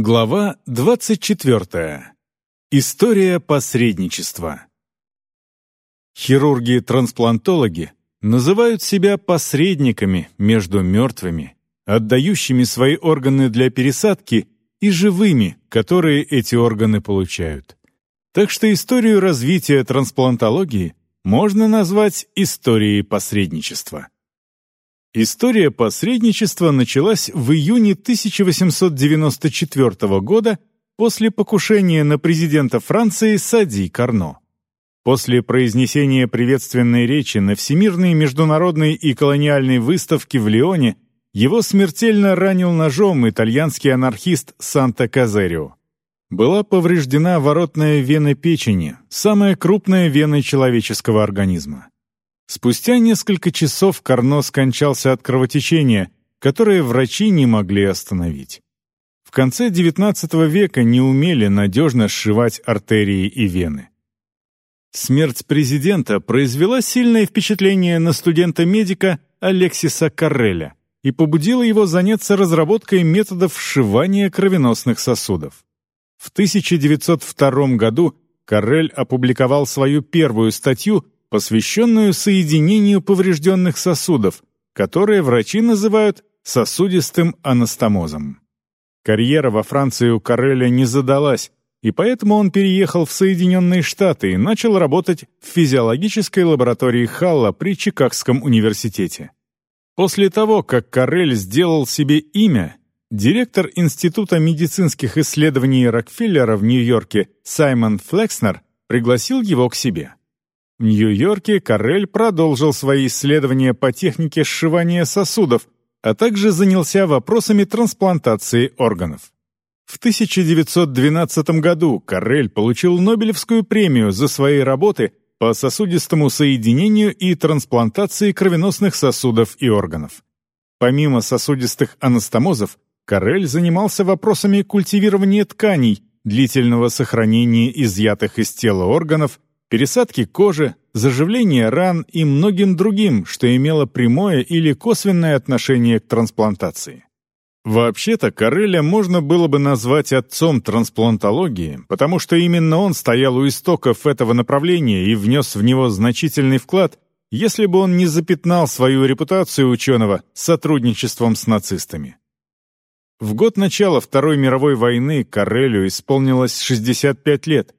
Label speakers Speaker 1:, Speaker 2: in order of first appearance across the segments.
Speaker 1: Глава 24. История посредничества. Хирурги-трансплантологи называют себя посредниками между мертвыми, отдающими свои органы для пересадки, и живыми, которые эти органы получают. Так что историю развития трансплантологии можно назвать историей посредничества. История посредничества началась в июне 1894 года после покушения на президента Франции Сади Карно. После произнесения приветственной речи на Всемирной международной и колониальной выставке в Лионе его смертельно ранил ножом итальянский анархист Санта Казерио. Была повреждена воротная вена печени, самая крупная вена человеческого организма. Спустя несколько часов Карно скончался от кровотечения, которое врачи не могли остановить. В конце XIX века не умели надежно сшивать артерии и вены. Смерть президента произвела сильное впечатление на студента-медика Алексиса Карреля и побудила его заняться разработкой методов сшивания кровеносных сосудов. В 1902 году Каррель опубликовал свою первую статью посвященную соединению поврежденных сосудов, которые врачи называют сосудистым анастомозом. Карьера во Франции у Кареля не задалась, и поэтому он переехал в Соединенные Штаты и начал работать в физиологической лаборатории Халла при Чикагском университете. После того, как Карель сделал себе имя, директор Института медицинских исследований Рокфеллера в Нью-Йорке Саймон Флекснер пригласил его к себе. В Нью-Йорке Карель продолжил свои исследования по технике сшивания сосудов, а также занялся вопросами трансплантации органов. В 1912 году Карель получил Нобелевскую премию за свои работы по сосудистому соединению и трансплантации кровеносных сосудов и органов. Помимо сосудистых анастомозов, Карель занимался вопросами культивирования тканей, длительного сохранения изъятых из тела органов пересадки кожи, заживления ран и многим другим, что имело прямое или косвенное отношение к трансплантации. Вообще-то Кареля можно было бы назвать отцом трансплантологии, потому что именно он стоял у истоков этого направления и внес в него значительный вклад, если бы он не запятнал свою репутацию ученого сотрудничеством с нацистами. В год начала Второй мировой войны Карелю исполнилось 65 лет,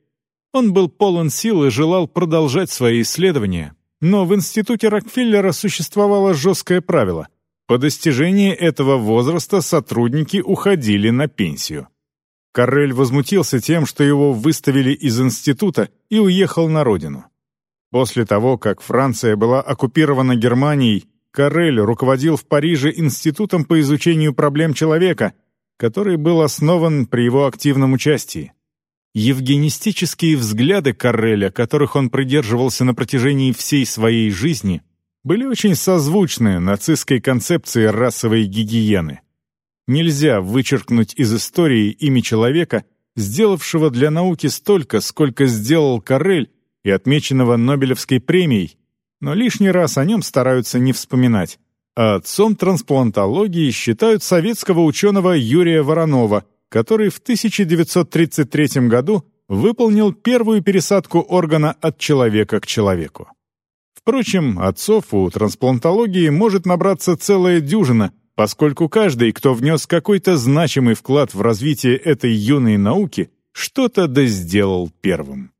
Speaker 1: он был полон сил и желал продолжать свои исследования, но в институте Рокфеллера существовало жесткое правило. По достижении этого возраста сотрудники уходили на пенсию. Каррель возмутился тем, что его выставили из института и уехал на родину. После того, как Франция была оккупирована Германией, Каррель руководил в Париже Институтом по изучению проблем человека, который был основан при его активном участии. Евгенистические взгляды Карреля, которых он придерживался на протяжении всей своей жизни, были очень созвучны нацистской концепции расовой гигиены. Нельзя вычеркнуть из истории имя человека, сделавшего для науки столько, сколько сделал Каррель и отмеченного Нобелевской премией, но лишний раз о нем стараются не вспоминать. А отцом трансплантологии считают советского ученого Юрия Воронова – который в 1933 году выполнил первую пересадку органа от человека к человеку. Впрочем, отцов у трансплантологии может набраться целая дюжина, поскольку каждый, кто внес какой-то значимый вклад в развитие этой юной науки, что-то да сделал первым.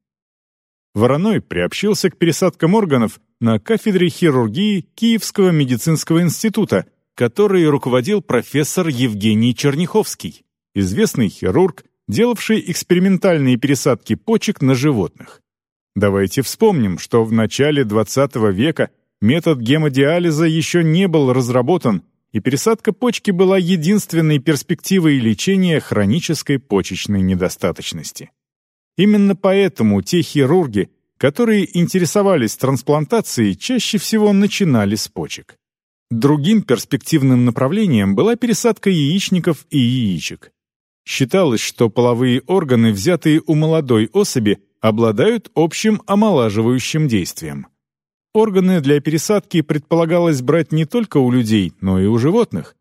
Speaker 1: Вороной приобщился к пересадкам органов на кафедре хирургии Киевского медицинского института, который руководил профессор Евгений Черняховский известный хирург, делавший экспериментальные пересадки почек на животных. Давайте вспомним, что в начале XX века метод гемодиализа еще не был разработан, и пересадка почки была единственной перспективой лечения хронической почечной недостаточности. Именно поэтому те хирурги, которые интересовались трансплантацией, чаще всего начинали с почек. Другим перспективным направлением была пересадка яичников и яичек. Считалось, что половые органы, взятые у молодой особи, обладают общим омолаживающим действием. Органы для пересадки предполагалось брать не только у людей, но и у животных.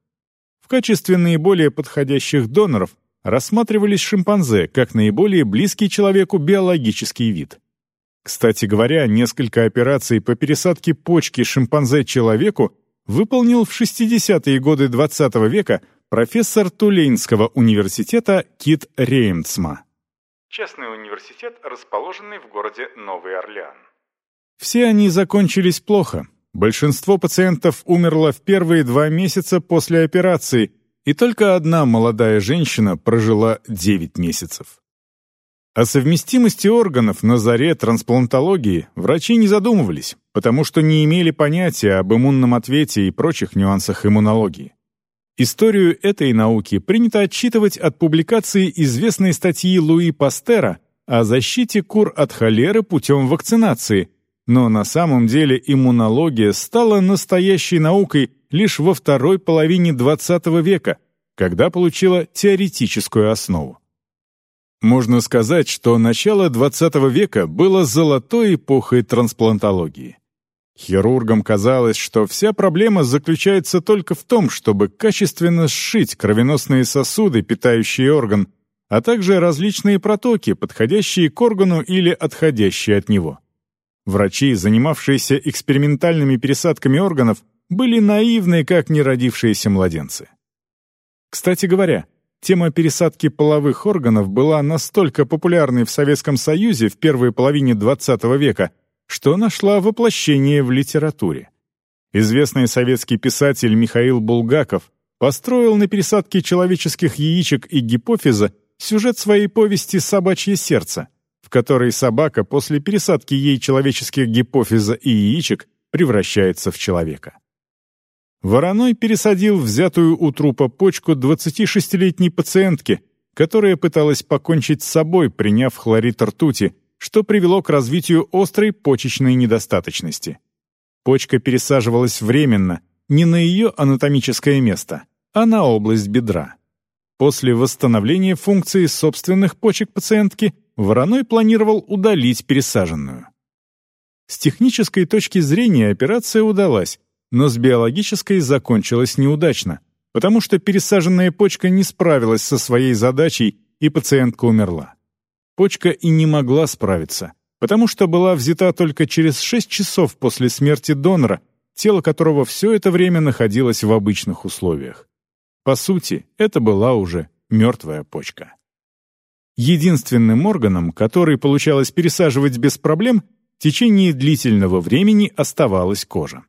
Speaker 1: В качестве наиболее подходящих доноров рассматривались шимпанзе как наиболее близкий человеку биологический вид. Кстати говоря, несколько операций по пересадке почки шимпанзе человеку выполнил в 60-е годы XX -го века профессор Тулейнского университета Кит Реймцма.
Speaker 2: Частный университет, расположенный в городе Новый Орлеан.
Speaker 1: Все они закончились плохо. Большинство пациентов умерло в первые два месяца после операции, и только одна молодая женщина прожила 9 месяцев. О совместимости органов на заре трансплантологии врачи не задумывались, потому что не имели понятия об иммунном ответе и прочих нюансах иммунологии. Историю этой науки принято отчитывать от публикации известной статьи Луи Пастера о защите кур от холеры путем вакцинации, но на самом деле иммунология стала настоящей наукой лишь во второй половине XX века, когда получила теоретическую основу. Можно сказать, что начало XX века было золотой эпохой трансплантологии. Хирургам казалось, что вся проблема заключается только в том, чтобы качественно сшить кровеносные сосуды, питающие орган, а также различные протоки, подходящие к органу или отходящие от него. Врачи, занимавшиеся экспериментальными пересадками органов, были наивны, как неродившиеся младенцы. Кстати говоря, тема пересадки половых органов была настолько популярной в Советском Союзе в первой половине XX века, что нашла воплощение в литературе. Известный советский писатель Михаил Булгаков построил на пересадке человеческих яичек и гипофиза сюжет своей повести «Собачье сердце», в которой собака после пересадки ей человеческих гипофиза и яичек превращается в человека. Вороной пересадил взятую у трупа почку 26-летней пациентки, которая пыталась покончить с собой, приняв хлорид ртути, что привело к развитию острой почечной недостаточности. Почка пересаживалась временно, не на ее анатомическое место, а на область бедра. После восстановления функции собственных почек пациентки Вороной планировал удалить пересаженную. С технической точки зрения операция удалась, но с биологической закончилась неудачно, потому что пересаженная почка не справилась со своей задачей, и пациентка умерла. Почка и не могла справиться, потому что была взята только через 6 часов после смерти донора, тело которого все это время находилось в обычных условиях. По сути, это была уже мертвая почка. Единственным органом, который получалось пересаживать без проблем, в течение длительного времени оставалась кожа.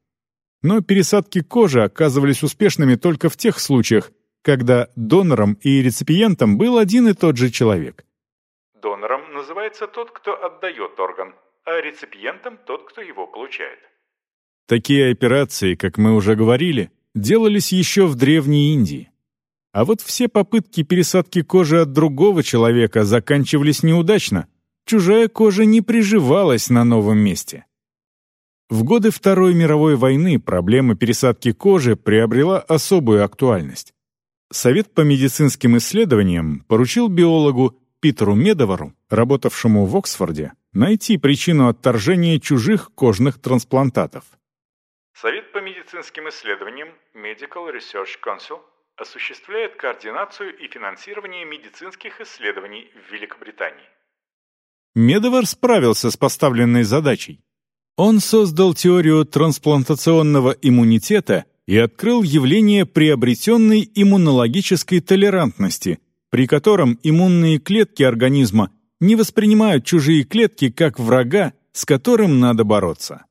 Speaker 1: Но пересадки кожи оказывались успешными только в тех случаях, когда донором и реципиентом был один и тот же человек.
Speaker 2: Донором называется тот, кто отдает орган, а реципиентом тот, кто его получает.
Speaker 1: Такие операции, как мы уже говорили, делались еще в Древней Индии. А вот все попытки пересадки кожи от другого человека заканчивались неудачно. Чужая кожа не приживалась на новом месте. В годы Второй мировой войны проблема пересадки кожи приобрела особую актуальность. Совет по медицинским исследованиям поручил биологу Питеру Медовару, работавшему в Оксфорде, найти причину отторжения чужих кожных трансплантатов.
Speaker 2: Совет по медицинским исследованиям Medical Research Council осуществляет координацию и финансирование медицинских исследований в Великобритании.
Speaker 1: Медовар справился с поставленной задачей. Он создал теорию трансплантационного иммунитета и открыл явление приобретенной иммунологической толерантности – при котором иммунные клетки организма не воспринимают чужие клетки как врага, с которым надо бороться.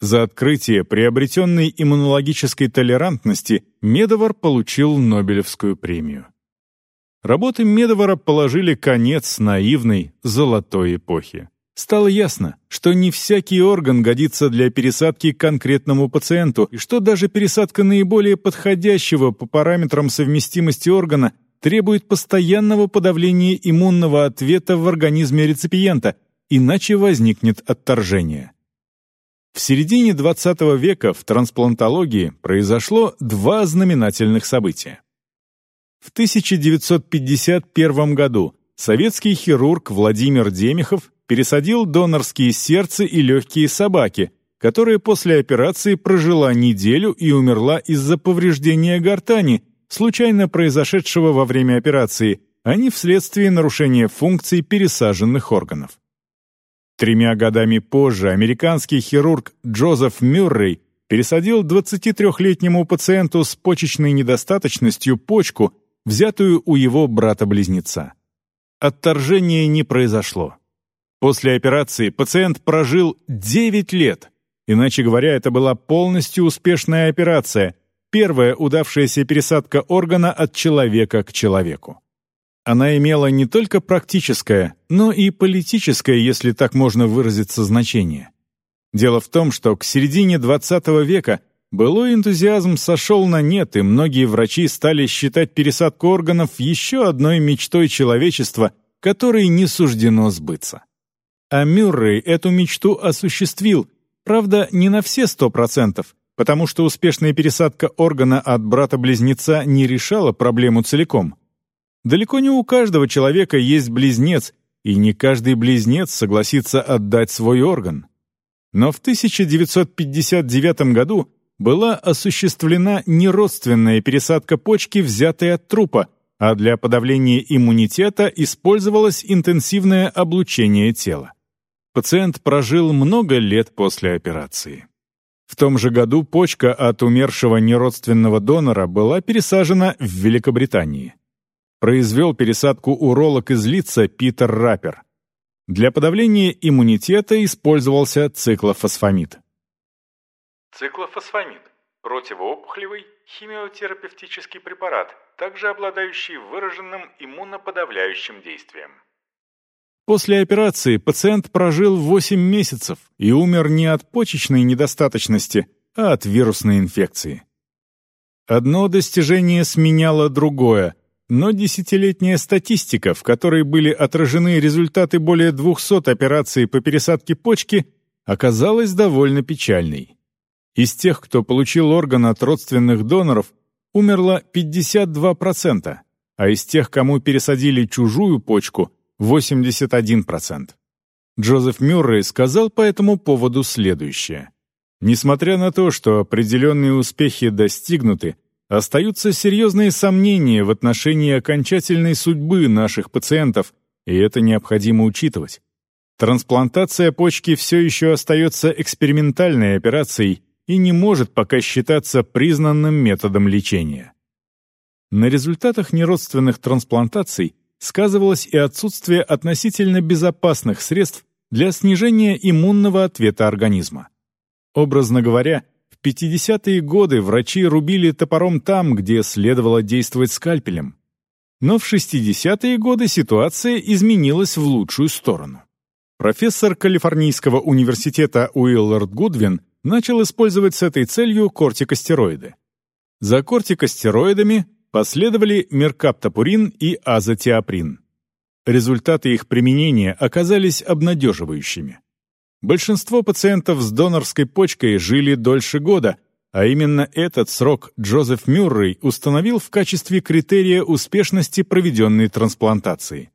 Speaker 1: За открытие приобретенной иммунологической толерантности Медовар получил Нобелевскую премию. Работы Медовара положили конец наивной золотой эпохе. Стало ясно, что не всякий орган годится для пересадки конкретному пациенту, и что даже пересадка наиболее подходящего по параметрам совместимости органа требует постоянного подавления иммунного ответа в организме реципиента, иначе возникнет отторжение. В середине XX века в трансплантологии произошло два знаменательных события. В 1951 году советский хирург Владимир Демихов пересадил донорские сердце и легкие собаки, которая после операции прожила неделю и умерла из-за повреждения гортани, случайно произошедшего во время операции, а не вследствие нарушения функций пересаженных органов. Тремя годами позже американский хирург Джозеф Мюррей пересадил 23-летнему пациенту с почечной недостаточностью почку, взятую у его брата-близнеца. Отторжения не произошло. После операции пациент прожил 9 лет. Иначе говоря, это была полностью успешная операция, первая удавшаяся пересадка органа от человека к человеку. Она имела не только практическое, но и политическое, если так можно выразиться, значение. Дело в том, что к середине XX века былой энтузиазм сошел на нет, и многие врачи стали считать пересадку органов еще одной мечтой человечества, которой не суждено сбыться. А Мюррей эту мечту осуществил, правда, не на все сто процентов, потому что успешная пересадка органа от брата-близнеца не решала проблему целиком – Далеко не у каждого человека есть близнец, и не каждый близнец согласится отдать свой орган. Но в 1959 году была осуществлена неродственная пересадка почки, взятой от трупа, а для подавления иммунитета использовалось интенсивное облучение тела. Пациент прожил много лет после операции. В том же году почка от умершего неродственного донора была пересажена в Великобритании произвел пересадку уролог из лица Питер Раппер. Для подавления иммунитета использовался циклофосфамид.
Speaker 2: Циклофосфамид – противоопухолевый химиотерапевтический препарат, также обладающий выраженным иммуноподавляющим действием.
Speaker 1: После операции пациент прожил 8 месяцев и умер не от почечной недостаточности, а от вирусной инфекции. Одно достижение сменяло другое, но десятилетняя статистика, в которой были отражены результаты более 200 операций по пересадке почки, оказалась довольно печальной. Из тех, кто получил орган от родственных доноров, умерло 52%, а из тех, кому пересадили чужую почку, 81%. Джозеф Мюррей сказал по этому поводу следующее. Несмотря на то, что определенные успехи достигнуты, Остаются серьезные сомнения в отношении окончательной судьбы наших пациентов, и это необходимо учитывать. Трансплантация почки все еще остается экспериментальной операцией и не может пока считаться признанным методом лечения. На результатах неродственных трансплантаций сказывалось и отсутствие относительно безопасных средств для снижения иммунного ответа организма. Образно говоря, 50-е годы врачи рубили топором там, где следовало действовать скальпелем. Но в 60-е годы ситуация изменилась в лучшую сторону. Профессор Калифорнийского университета Уиллард Гудвин начал использовать с этой целью кортикостероиды. За кортикостероидами последовали меркаптопурин и азотиаприн. Результаты их применения оказались обнадеживающими. Большинство пациентов с донорской почкой жили дольше года, а именно этот срок Джозеф Мюррей установил в качестве критерия успешности проведенной трансплантации.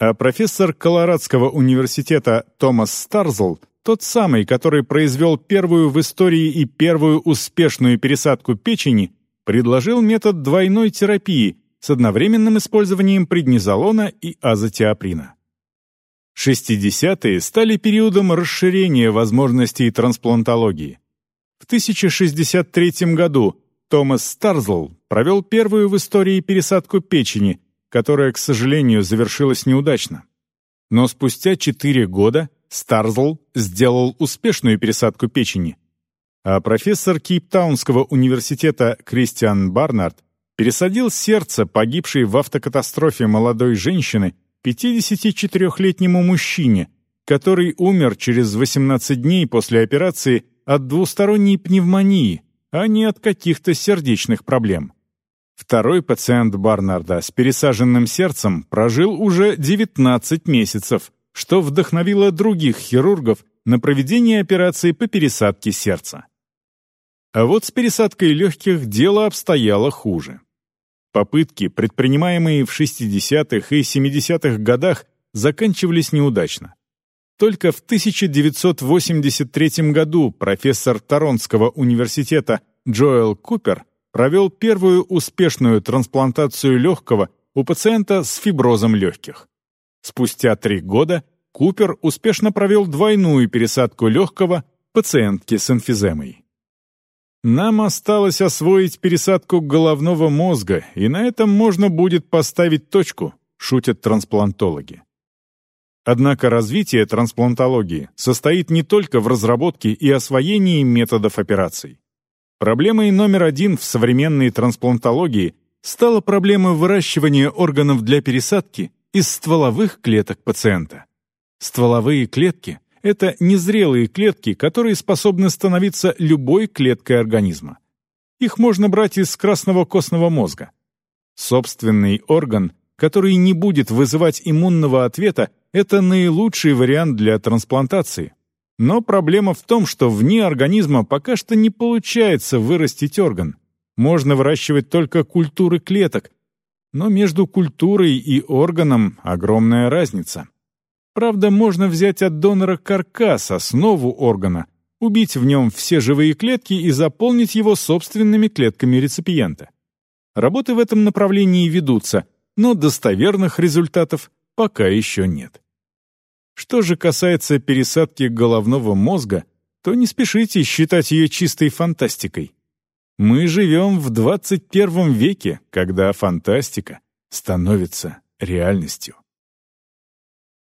Speaker 1: А профессор Колорадского университета Томас Старзл, тот самый, который произвел первую в истории и первую успешную пересадку печени, предложил метод двойной терапии с одновременным использованием преднизолона и азотиаприна. 60-е стали периодом расширения возможностей трансплантологии. В 1063 году Томас Старзл провел первую в истории пересадку печени, которая, к сожалению, завершилась неудачно. Но спустя 4 года Старзл сделал успешную пересадку печени, а профессор Кейптаунского университета Кристиан Барнард пересадил сердце погибшей в автокатастрофе молодой женщины 54-летнему мужчине, который умер через 18 дней после операции от двусторонней пневмонии, а не от каких-то сердечных проблем. Второй пациент Барнарда с пересаженным сердцем прожил уже 19 месяцев, что вдохновило других хирургов на проведение операции по пересадке сердца. А вот с пересадкой легких дело обстояло хуже. Попытки, предпринимаемые в 60-х и 70-х годах, заканчивались неудачно. Только в 1983 году профессор Торонского университета Джоэл Купер провел первую успешную трансплантацию легкого у пациента с фиброзом легких. Спустя три года Купер успешно провел двойную пересадку легкого пациентки с эмфиземой. Нам осталось освоить пересадку головного мозга, и на этом можно будет поставить точку, шутят трансплантологи. Однако развитие трансплантологии состоит не только в разработке и освоении методов операций. Проблемой номер один в современной трансплантологии стала проблема выращивания органов для пересадки из стволовых клеток пациента. Стволовые клетки — это незрелые клетки, которые способны становиться любой клеткой организма. Их можно брать из красного костного мозга. Собственный орган, который не будет вызывать иммунного ответа, это наилучший вариант для трансплантации. Но проблема в том, что вне организма пока что не получается вырастить орган. Можно выращивать только культуры клеток. Но между культурой и органом огромная разница. Правда, можно взять от донора каркас, основу органа, убить в нем все живые клетки и заполнить его собственными клетками реципиента. Работы в этом направлении ведутся, но достоверных результатов пока еще нет. Что же касается пересадки головного мозга, то не спешите считать ее чистой фантастикой. Мы живем в 21 веке, когда фантастика становится реальностью.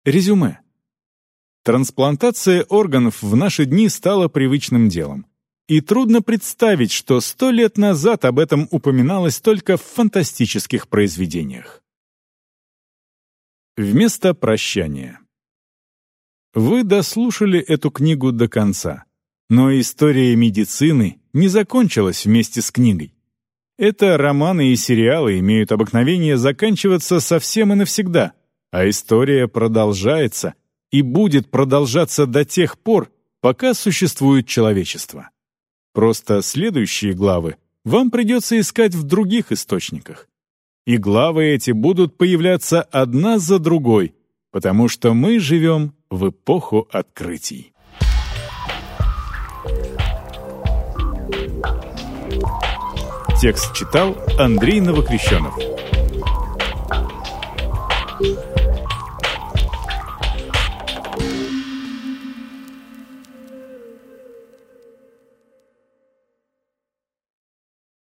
Speaker 1: Резюме. Трансплантация органов в наши дни стала привычным делом. И трудно представить, что сто лет назад об этом упоминалось только в фантастических произведениях. Вместо прощания. Вы дослушали эту книгу до конца. Но история медицины не закончилась вместе с книгой. Это романы и сериалы имеют обыкновение заканчиваться совсем и навсегда, а история продолжается и будет продолжаться до тех пор, пока существует человечество. Просто следующие главы вам придется искать в других источниках. И главы эти будут появляться одна за другой, потому что мы живем в эпоху открытий. Текст читал Андрей Новокрещенов.